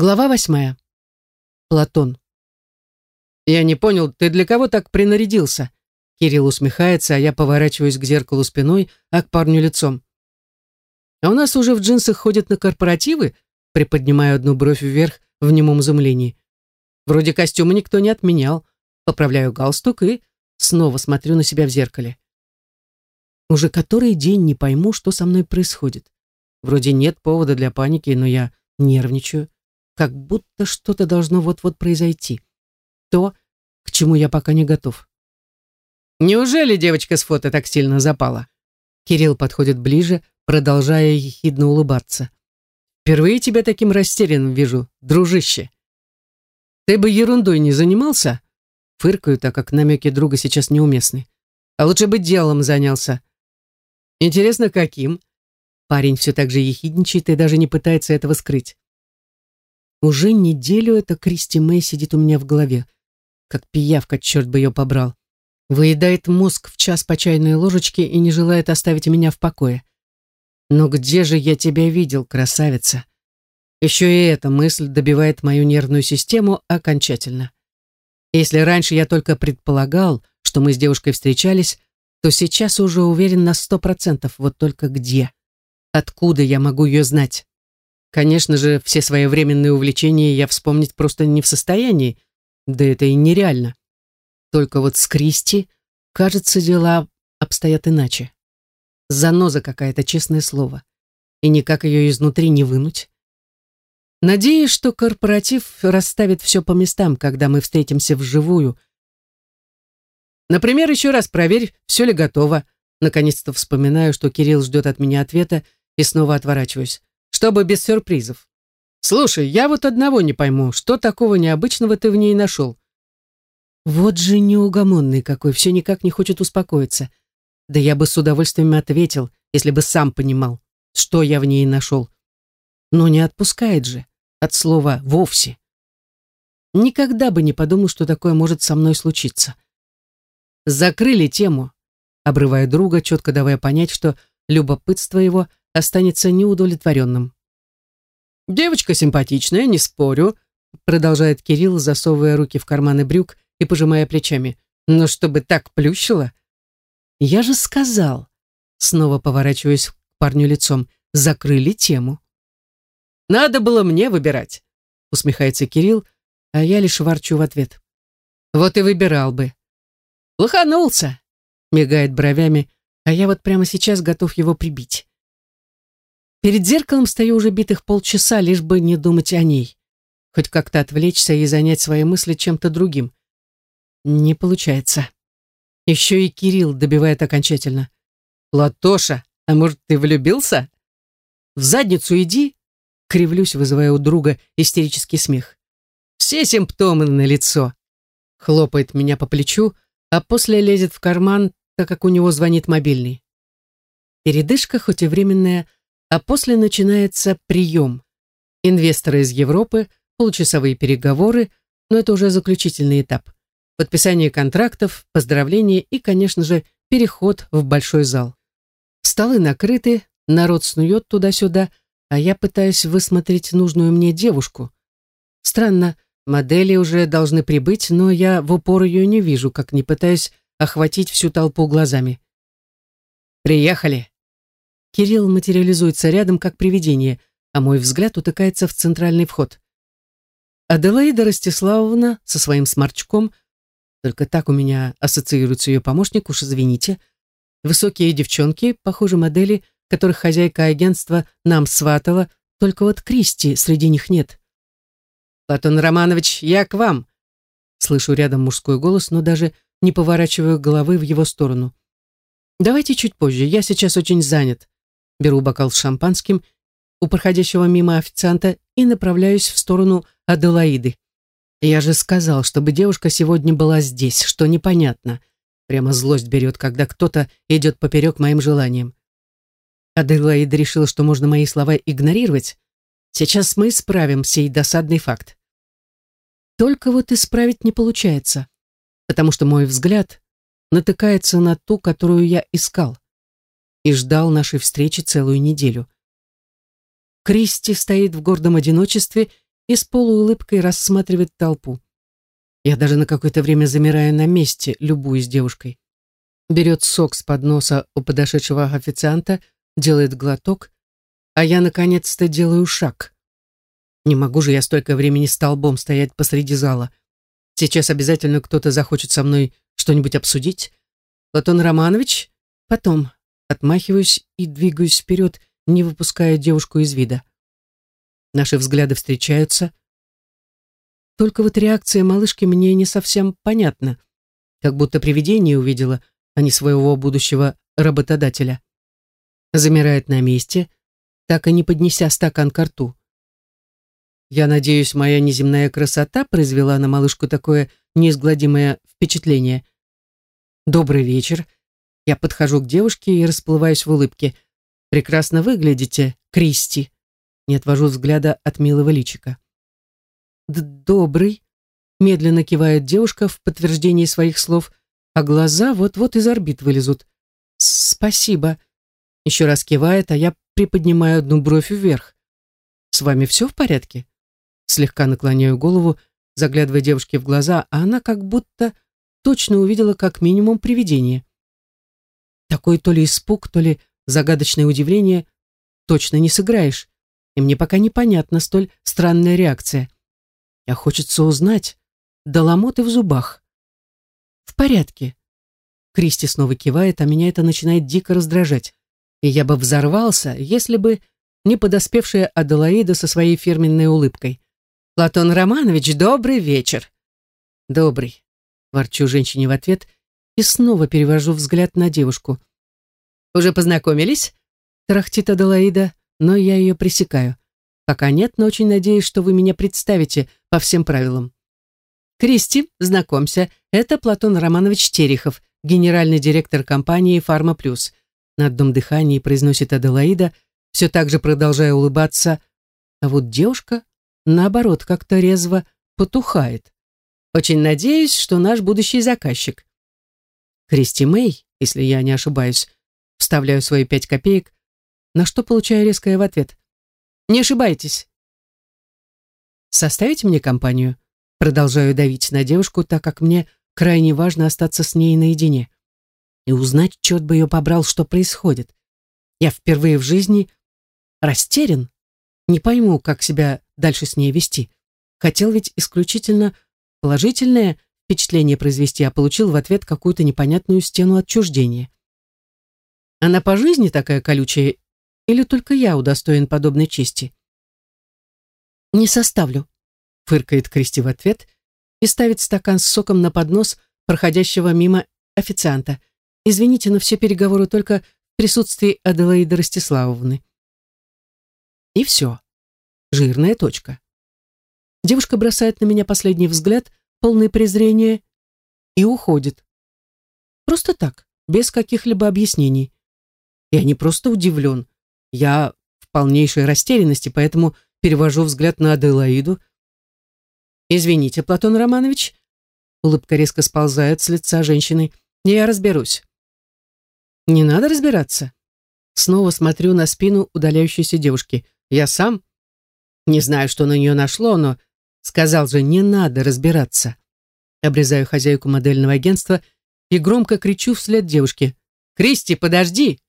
Глава восьмая. Платон. «Я не понял, ты для кого так принарядился?» Кирилл усмехается, а я поворачиваюсь к зеркалу спиной, а к парню лицом. «А у нас уже в джинсах ходят на корпоративы?» Приподнимаю одну бровь вверх в немом изумлении. Вроде костюма никто не отменял. Поправляю галстук и снова смотрю на себя в зеркале. Уже который день не пойму, что со мной происходит. Вроде нет повода для паники, но я нервничаю как будто что-то должно вот-вот произойти. То, к чему я пока не готов. «Неужели девочка с фото так сильно запала?» Кирилл подходит ближе, продолжая ехидно улыбаться. «Впервые тебя таким растерянным вижу, дружище. Ты бы ерундой не занимался?» Фыркаю, так как намеки друга сейчас неуместны. «А лучше бы делом занялся». «Интересно, каким?» Парень все так же ехидничает и даже не пытается этого скрыть. Уже неделю эта Кристи Мэй сидит у меня в голове. Как пиявка, черт бы ее побрал. Выедает мозг в час по чайной ложечке и не желает оставить меня в покое. Но где же я тебя видел, красавица? Еще и эта мысль добивает мою нервную систему окончательно. Если раньше я только предполагал, что мы с девушкой встречались, то сейчас уже уверен на сто процентов, вот только где? Откуда я могу ее знать? Конечно же, все свои временные увлечения я вспомнить просто не в состоянии, да это и нереально. Только вот с Кристи, кажется, дела обстоят иначе. Заноза какая-то, честное слово. И никак ее изнутри не вынуть. Надеюсь, что корпоратив расставит все по местам, когда мы встретимся вживую. Например, еще раз проверь, все ли готово. Наконец-то вспоминаю, что Кирилл ждет от меня ответа, и снова отворачиваюсь чтобы без сюрпризов. Слушай, я вот одного не пойму, что такого необычного ты в ней нашел? Вот же неугомонный какой, все никак не хочет успокоиться. Да я бы с удовольствием ответил, если бы сам понимал, что я в ней нашел. Но не отпускает же, от слова «вовсе». Никогда бы не подумал, что такое может со мной случиться. Закрыли тему, обрывая друга, четко давая понять, что любопытство его останется неудовлетворенным. «Девочка симпатичная, не спорю», продолжает Кирилл, засовывая руки в карманы брюк и пожимая плечами. «Но чтобы так плющило...» «Я же сказал», снова поворачиваясь к парню лицом, закрыли тему. «Надо было мне выбирать», усмехается Кирилл, а я лишь ворчу в ответ. «Вот и выбирал бы». «Лоханулся», мигает бровями, а я вот прямо сейчас готов его прибить. Перед зеркалом стою уже битых полчаса, лишь бы не думать о ней. Хоть как-то отвлечься и занять свои мысли чем-то другим. Не получается. Еще и Кирилл добивает окончательно. «Латоша, а может, ты влюбился?» «В задницу иди!» Кривлюсь, вызывая у друга истерический смех. «Все симптомы на лицо!» Хлопает меня по плечу, а после лезет в карман, так как у него звонит мобильный. Передышка, хоть и временная, а после начинается прием. Инвесторы из Европы, получасовые переговоры, но это уже заключительный этап. Подписание контрактов, поздравления и, конечно же, переход в большой зал. Столы накрыты, народ снует туда-сюда, а я пытаюсь высмотреть нужную мне девушку. Странно, модели уже должны прибыть, но я в упор ее не вижу, как не пытаюсь охватить всю толпу глазами. «Приехали!» Кирилл материализуется рядом, как привидение, а мой взгляд утыкается в центральный вход. Аделаида Ростиславовна со своим сморчком, только так у меня ассоциируется ее помощник, уж извините, высокие девчонки, похоже, модели, которых хозяйка агентства нам сватала, только вот Кристи среди них нет. «Платон Романович, я к вам!» Слышу рядом мужской голос, но даже не поворачиваю головы в его сторону. «Давайте чуть позже, я сейчас очень занят», беру бокал с шампанским у проходящего мимо официанта и направляюсь в сторону Аделаиды. Я же сказал, чтобы девушка сегодня была здесь, что непонятно. Прямо злость берет, когда кто-то идет поперек моим желаниям. Аделаида решила, что можно мои слова игнорировать. Сейчас мы исправим сей досадный факт. Только вот исправить не получается, потому что мой взгляд натыкается на ту, которую я искал и ждал нашей встречи целую неделю. Кристи стоит в гордом одиночестве и с полуулыбкой рассматривает толпу. Я даже на какое-то время замираю на месте, любуясь девушкой. Берет сок с подноса у подошедшего официанта, делает глоток, а я наконец-то делаю шаг. Не могу же я столько времени столбом стоять посреди зала. Сейчас обязательно кто-то захочет со мной что-нибудь обсудить. Платон Романович? Потом. Отмахиваюсь и двигаюсь вперед, не выпуская девушку из вида. Наши взгляды встречаются. Только вот реакция малышки мне не совсем понятна. Как будто привидение увидела, а не своего будущего работодателя. Замирает на месте, так и не поднеся стакан к рту. Я надеюсь, моя неземная красота произвела на малышку такое неизгладимое впечатление. Добрый вечер. Я подхожу к девушке и расплываюсь в улыбке. Прекрасно выглядите, Кристи. Не отвожу взгляда от милого личика. Добрый. Медленно кивает девушка в подтверждении своих слов, а глаза вот-вот из орбит вылезут. Спасибо. Еще раз кивает, а я приподнимаю одну бровь вверх. С вами все в порядке? Слегка наклоняю голову, заглядывая девушке в глаза, а она как будто точно увидела как минимум привидение. Такой то ли испуг, то ли загадочное удивление точно не сыграешь, и мне пока непонятна столь странная реакция. А хочется узнать, да ломоты в зубах. В порядке. Кристи снова кивает, а меня это начинает дико раздражать. И я бы взорвался, если бы не подоспевшая Аделаида со своей фирменной улыбкой. «Платон Романович, добрый вечер!» «Добрый», — ворчу женщине в ответ и снова перевожу взгляд на девушку. «Уже познакомились?» — тарахтит Аделаида, но я ее пресекаю. «Пока нет, но очень надеюсь, что вы меня представите по всем правилам». «Кристи, знакомься, это Платон Романович Терехов, генеральный директор компании «Фарма Плюс». На одном дыхании произносит Аделаида, все так же продолжая улыбаться, а вот девушка наоборот, как-то резво потухает. Очень надеюсь, что наш будущий заказчик. Кристи Мэй, если я не ошибаюсь, вставляю свои пять копеек, на что получаю резкое в ответ. Не ошибайтесь. Составите мне компанию? Продолжаю давить на девушку, так как мне крайне важно остаться с ней наедине и узнать, черт бы ее побрал, что происходит. Я впервые в жизни растерян, не пойму, как себя дальше с ней вести. Хотел ведь исключительно положительное впечатление произвести, а получил в ответ какую-то непонятную стену отчуждения. Она по жизни такая колючая, или только я удостоен подобной чести? «Не составлю», — фыркает Кристи в ответ и ставит стакан с соком на поднос проходящего мимо официанта. «Извините, но все переговоры только в присутствии Аделаиды Ростиславовны». И все. Жирная точка. Девушка бросает на меня последний взгляд, полный презрения, и уходит. Просто так, без каких-либо объяснений. Я не просто удивлен, я в полнейшей растерянности, поэтому перевожу взгляд на Аделаиду. «Извините, Платон Романович», улыбка резко сползает с лица женщины, «я разберусь». «Не надо разбираться». Снова смотрю на спину удаляющейся девушки – я сам. Не знаю, что на нее нашло, но сказал же, не надо разбираться. Обрезаю хозяйку модельного агентства и громко кричу вслед девушке. «Кристи, подожди!»